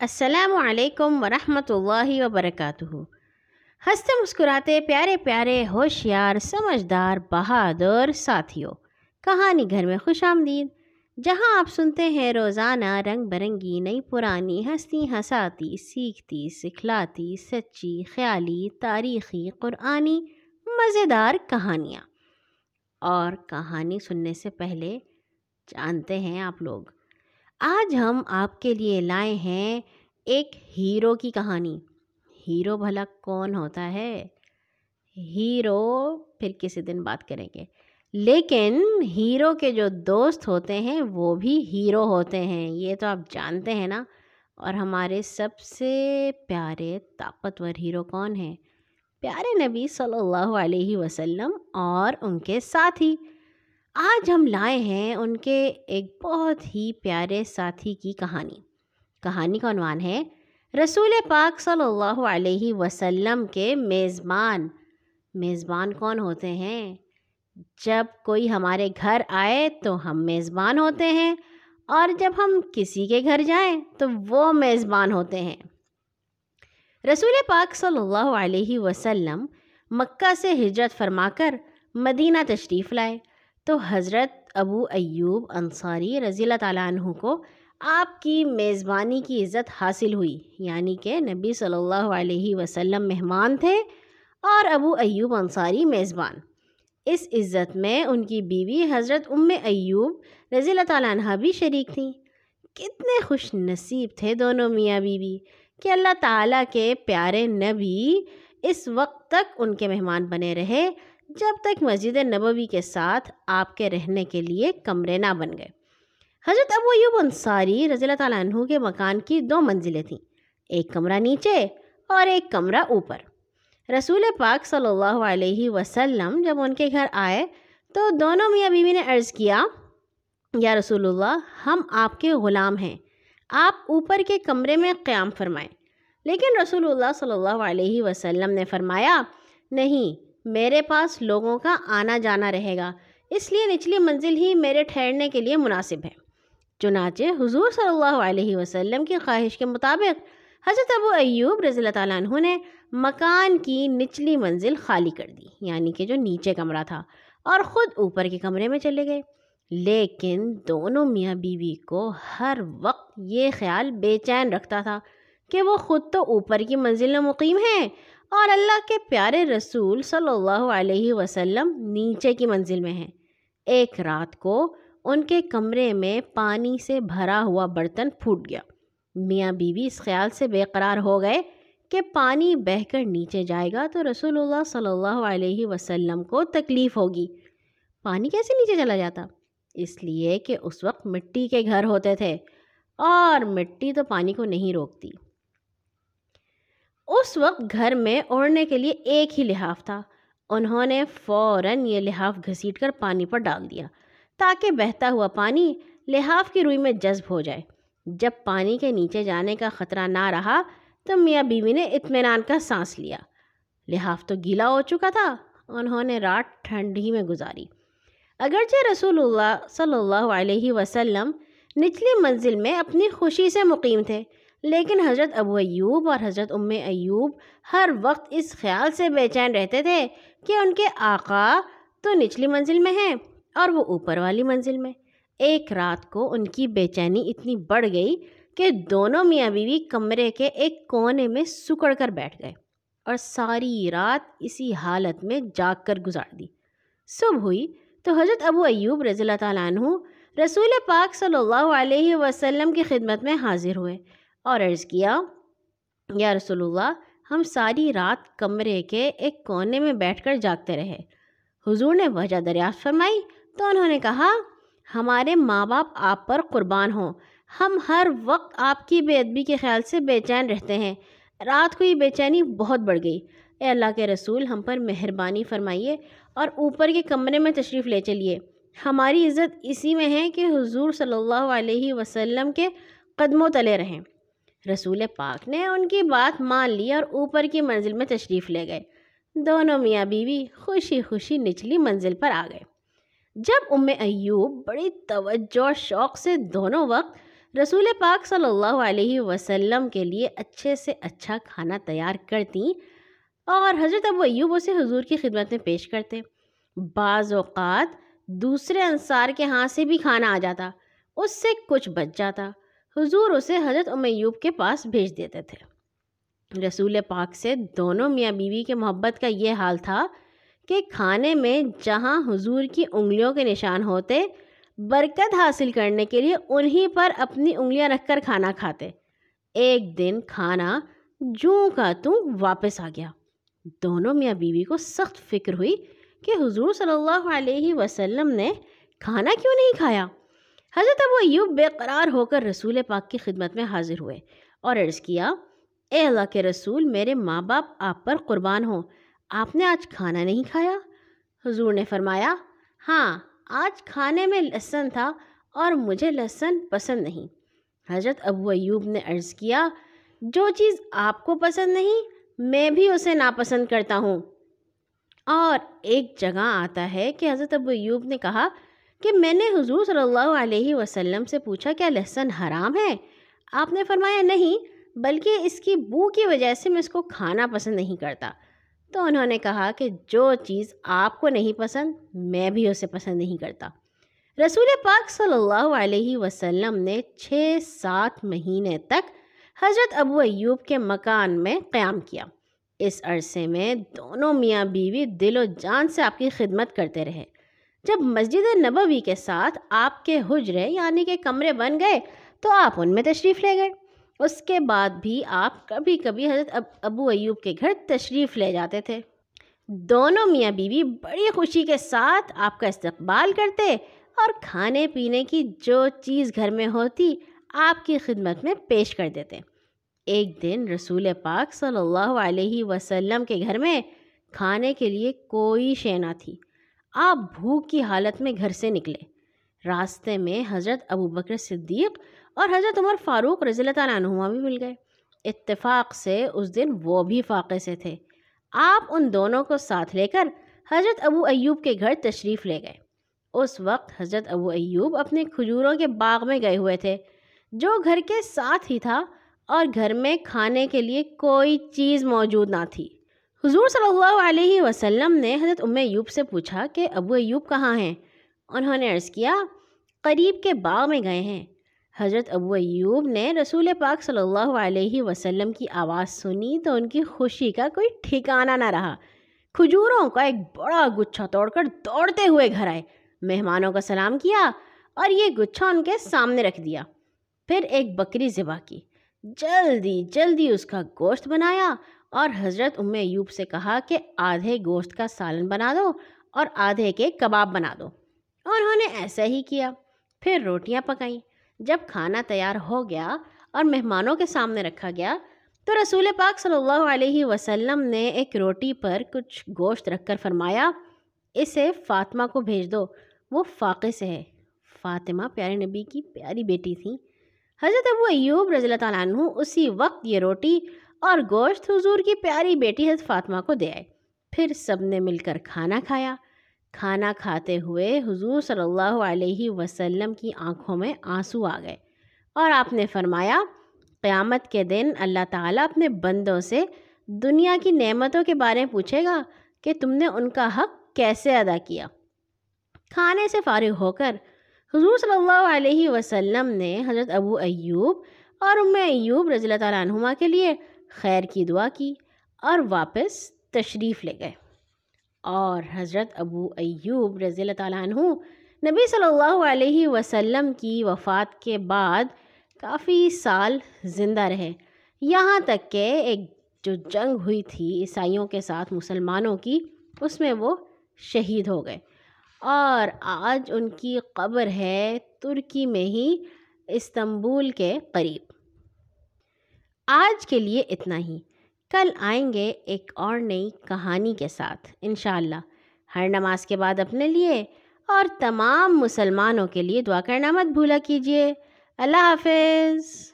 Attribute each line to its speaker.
Speaker 1: السلام علیکم ورحمۃ اللہ وبرکاتہ۔ ہنستے مسکراتے پیارے پیارے ہوشیار، سمجھدار، بہادر ساتھیوں، کہانی گھر میں خوش آمدید۔ جہاں آپ سنتے ہیں روزانہ رنگ برنگی، نئی پرانی ہستی ہساتی سیکھتی، سکھلاتی، سچی، خیالی، تاریخی، قرآنی، مزیدار کہانیاں۔ اور کہانی سننے سے پہلے جانتے ہیں آپ لوگ آج ہم آپ کے لیے لائے ہیں ایک ہیرو کی کہانی۔ ہیرو بھلا کون ہوتا ہے؟ ہیرو، پھر کسی دن بات کریں گے۔ لیکن ہیرو کے جو دوست ہوتے ہیں، وہ بھی ہیرو ہوتے ہیں۔ یہ تو آپ جانتے ہیں نا۔ اور ہمارے سب سے پیارے طاقتور ہیرو کون ہیں؟ پیارے نبی صلی اللہ علیہ وسلم اور ان کے ساتھی۔ آج ہم لائے ہیں ان کے ایک بہت ہی پیارے ساتھی کی کہانی۔ کہانی کا عنوان ہے، رسول پاک صلی اللہ علیہ وسلم کے میزبان۔ میزبان کون ہوتے ہیں؟ جب کوئی ہمارے گھر آئے تو ہم میزبان ہوتے ہیں، اور جب ہم کسی کے گھر جائیں تو وہ میزبان ہوتے ہیں۔ رسول پاک صلی اللہ علیہ وسلم مکہ سے ہجرت فرما کر مدینہ تشریف لائے۔ تو حضرت ابو ایوب انصاری رضی اللہ تعالیٰ عنہ کو آپ کی میزبانی کی عزت حاصل ہوئی یعنی کہ نبی صلی اللہ علیہ وسلم مہمان تھے اور ابو ایوب انصاری میزبان۔ اس عزت میں ان کی بیوی حضرت ام ایوب رضی اللہ تعالیٰ عنہ بھی شریک تھیں۔ کتنے خوش نصیب تھے دونوں میاں بیوی کہ اللہ تعالیٰ کے پیارے نبی اس وقت تک ان کے مہمان بنے رہے۔ جب تک مسجد نبوی کے ساتھ آپ کے رہنے کے لیے کمرے نہ بن گئے۔ حضرت ابو ایوب انصاری رضی اللہ تعالیٰ عنہ کے مکان کی دو منزلیں تھیں، ایک کمرہ نیچے اور ایک کمرہ اوپر۔ رسول پاک صلی اللہ علیہ وسلم جب ان کے گھر آئے تو دونوں میاں بیوی نے عرض کیا، یا رسول اللہ، ہم آپ کے غلام ہیں، آپ اوپر کے کمرے میں قیام فرمائیں لیکن رسول اللہ صلی اللہ علیہ وسلم نے فرمایا، نہیں میرے پاس لوگوں کا آنا جانا رہے گا۔ اس لیے نچلی منزل ہی میرے ٹھہرنے کے لیے مناسب ہے۔ چنانچہ حضور صلی اللہ علیہ وسلم کی خواہش کے مطابق حضرت ابو ایوب رضی اللہ تعالیٰ عنہ نے مکان کی نچلی منزل خالی کر دی یعنی کہ جو نیچے کمرہ تھا، اور خود اوپر کے کمرے میں چلے گئے۔ لیکن دونوں میاں بیوی کو ہر وقت یہ خیال بے چین رکھتا تھا کہ وہ خود تو اوپر کی منزل میں مقیم ہیں۔ اور اللہ کے پیارے رسول صلی اللہ علیہ وسلم نیچے کی منزل میں ہیں۔ ایک رات کو ان کے کمرے میں پانی سے بھرا ہوا برتن پھوٹ گیا۔ میاں بیوی اس خیال سے بے قرار ہو گئے کہ پانی بہہ کر نیچے جائے گا تو رسول اللہ صلی اللہ علیہ وسلم کو تکلیف ہوگی۔ پانی کیسے نیچے چلا جاتا؟ اس لیے کہ اس وقت مٹی کے گھر ہوتے تھے اور مٹی تو پانی کو نہیں روکتی۔ اس وقت گھر میں اوڑھنے کے لیے ایک ہی لحاف تھا۔ انہوں نے فوراً یہ لحاف گھسیٹ کر پانی پر ڈال دیا تاکہ بہتا ہوا پانی لحاف کی روئی میں جذب ہو جائے۔ جب پانی کے نیچے جانے کا خطرہ نہ رہا تو میاں بیوی نے اطمینان کا سانس لیا۔ لحاف تو گیلا ہو چکا تھا، انہوں نے رات ٹھنڈی میں گزاری۔ اگرچہ رسول اللہ صلی اللہ علیہ وسلم نچلی منزل میں اپنی خوشی سے مقیم تھے لیکن حضرت ابو ایوب اور حضرت ام ایوب ہر وقت اس خیال سے بے چین رہتے تھے کہ ان کے آقا تو نچلی منزل میں ہیں اور وہ اوپر والی منزل میں۔ ایک رات کو ان کی بے چینی اتنی بڑھ گئی کہ دونوں میاں بیوی کمرے کے ایک کونے میں سکڑ کر بیٹھ گئے اور ساری رات اسی حالت میں جاگ کر گزار دی۔ صبح ہوئی تو حضرت ابو ایوب رضی اللہ تعالیٰ عنہ رسول پاک صلی اللہ علیہ وسلم کی خدمت میں حاضر ہوئے۔ اور عرض کیا، یا رسول اللہ، ہم ساری رات کمرے کے ایک کونے میں بیٹھ کر جاگتے رہے۔ حضور نے وجہ دریافت فرمائی تو انہوں نے کہا، ہمارے ماں باپ آپ پر قربان ہوں۔ ہم ہر وقت آپ کی بے ادبی کے خیال سے بے چین رہتے ہیں۔ رات کو یہ بے چینی بہت بڑھ گئی۔ اے اللہ کے رسول، ہم پر مہربانی فرمائیے اور اوپر کے کمرے میں تشریف لے چلیے۔ ہماری عزت اسی میں ہے کہ حضور صلی اللہ علیہ وسلم کے قدموں تلے رہیں۔ رسول پاک نے ان کی بات مان لی اور اوپر کی منزل میں تشریف لے گئے۔ دونوں میاں بیوی خوشی خوشی نچلی منزل پر آ گئے۔ جب ام ایوب بڑی توجہ اور شوق سے دونوں وقت رسول پاک صلی اللہ علیہ وسلم کے لیے اچھے سے اچھا کھانا تیار کرتی اور حضرت ابو ایوب اسے حضور کی خدمت میں پیش کرتے، بعض اوقات دوسرے انصار کے ہاتھ سے بھی کھانا آ جاتا، اس سے کچھ بچ جاتا۔ حضور اسے حضرت ام ایوب کے پاس بھیج دیتے تھے۔ رسول پاک سے دونوں میاں بیوی کے محبت کا یہ حال تھا کہ کھانے میں جہاں حضور کی انگلیوں کے نشان ہوتے، برکت حاصل کرنے کے لیے انہی پر اپنی انگلیاں رکھ کر کھانا کھاتے۔ ایک دن کھانا جوں کا توں واپس آ گیا۔ دونوں میاں بیوی کو سخت فکر ہوئی کہ حضور صلی اللہ علیہ وسلم نے کھانا کیوں نہیں کھایا۔ حضرت ابو ایوب بے قرار ہو کر رسول پاک کی خدمت میں حاضر ہوئے اور عرض کیا، اے اللہ کے رسول، میرے ماں باپ آپ پر قربان ہوں، آپ نے آج کھانا نہیں کھایا؟ حضور نے فرمایا ہاں آج کھانے میں لہسن تھا اور مجھے لہسن پسند نہیں۔ حضرت ابو ایوب نے عرض کیا، جو چیز آپ کو پسند نہیں، میں بھی اسے ناپسند کرتا ہوں۔ اور ایک جگہ آتا ہے کہ حضرت ابو ایوب نے کہا کہ میں نے حضور صلی اللہ علیہ وسلم سے پوچھا، کیا لہسن حرام ہے؟ آپ نے فرمایا، نہیں، بلکہ اس کی بو کی وجہ سے میں اس کو کھانا پسند نہیں کرتا۔ تو انہوں نے کہا کہ جو چیز آپ کو نہیں پسند، میں بھی اسے پسند نہیں کرتا۔ رسول پاک صلی اللہ علیہ وسلم نے چھ سات مہینے تک حضرت ابو ایوب کے مکان میں قیام کیا۔ اس عرصے میں دونوں میاں بیوی دل و جان سے آپ کی خدمت کرتے رہے۔ جب مسجد نبوی کے ساتھ آپ کے حجرے یعنی کہ کمرے بن گئے تو آپ ان میں تشریف لے گئے۔ اس کے بعد بھی آپ کبھی کبھی حضرت ابو ایوب کے گھر تشریف لے جاتے تھے۔ دونوں میاں بیوی بڑی خوشی کے ساتھ آپ کا استقبال کرتے اور کھانے پینے کی جو چیز گھر میں ہوتی آپ کی خدمت میں پیش کر دیتے۔ ایک دن رسول پاک صلی اللہ علیہ وسلم کے گھر میں کھانے کے لیے کوئی شے نہ تھی۔ آپ بھوک کی حالت میں گھر سے نکلے۔ راستے میں حضرت ابو بکر صدیق اور حضرت عمر فاروق رضی اللہ تعالیٰ عنہ بھی مل گئے۔ اتفاق سے اس دن وہ بھی فاقے سے تھے۔ آپ ان دونوں کو ساتھ لے کر حضرت ابو ایوب کے گھر تشریف لے گئے۔ اس وقت حضرت ابو ایوب اپنے کھجوروں کے باغ میں گئے ہوئے تھے، جو گھر کے ساتھ ہی تھا اور گھر میں کھانے کے لیے کوئی چیز موجود نہ تھی۔ حضور صلی اللہ علیہ وسلم نے حضرت ام ایوب سے پوچھا کہ ابو ایوب کہاں ہیں؟ انہوں نے عرض کیا، قریب کے باغ میں گئے ہیں۔ حضرت ابو ایوب نے رسول پاک صلی اللہ علیہ وسلم کی آواز سنی تو ان کی خوشی کا کوئی ٹھکانہ نہ رہا۔ کھجوروں کا ایک بڑا گچھا توڑ کر دوڑتے ہوئے گھر آئے۔ مہمانوں کا سلام کیا اور یہ گچھا ان کے سامنے رکھ دیا۔ پھر ایک بکری ذبح کی۔ جلدی جلدی اس کا گوشت بنایا اور حضرت ام ایوب سے کہا کہ آدھے گوشت کا سالن بنا دو اور آدھے کے کباب بنا دو۔ انہوں نے ایسا ہی کیا۔ پھر روٹیاں پکائیں۔ جب کھانا تیار ہو گیا اور مہمانوں کے سامنے رکھا گیا تو رسول پاک صلی اللہ علیہ وسلم نے ایک روٹی پر کچھ گوشت رکھ کر فرمایا، اسے فاطمہ کو بھیج دو۔ وہ فاقے سے ہے۔ فاطمہ پیارے نبی کی پیاری بیٹی تھیں۔ حضرت ابو ایوب رضی اللہ تعالیٰ عنہ اسی وقت یہ روٹی اور گوشت حضور کی پیاری بیٹی حضرت فاطمہ کو دے آئے۔ پھر سب نے مل کر کھانا کھایا۔ کھانا کھاتے ہوئے حضور صلی اللہ علیہ وسلم کی آنکھوں میں آنسو آ گئے۔ اور آپ نے فرمایا، قیامت کے دن اللہ تعالیٰ اپنے بندوں سے دنیا کی نعمتوں کے بارے میں پوچھے گا کہ تم نے ان کا حق کیسے ادا کیا۔ کھانے سے فارغ ہو کر حضور صلی اللہ علیہ وسلم نے حضرت ابو ایوب اور ام ایوب رضی اللہ تعالیٰ عنہما کے لیے خیر کی دعا کی اور واپس تشریف لے گئے۔ اور حضرت ابو ایوب رضی اللہ تعالیٰ عنہ نبی صلی اللہ علیہ وسلم کی وفات کے بعد کافی سال زندہ رہے۔ یہاں تک کہ ایک جو جنگ ہوئی تھی عیسائیوں کے ساتھ مسلمانوں کی، اس میں وہ شہید ہو گئے۔ اور آج ان کی قبر ہے ترکی میں ہی، استنبول کے قریب۔ آج کے لیے اتنا ہی۔ کل آئیں گے ایک اور نئی کہانی کے ساتھ، انشاءاللہ۔ ہر نماز کے بعد اپنے لیے اور تمام مسلمانوں کے لیے دعا کرنا مت بھولا کیجیے۔ اللہ حافظ۔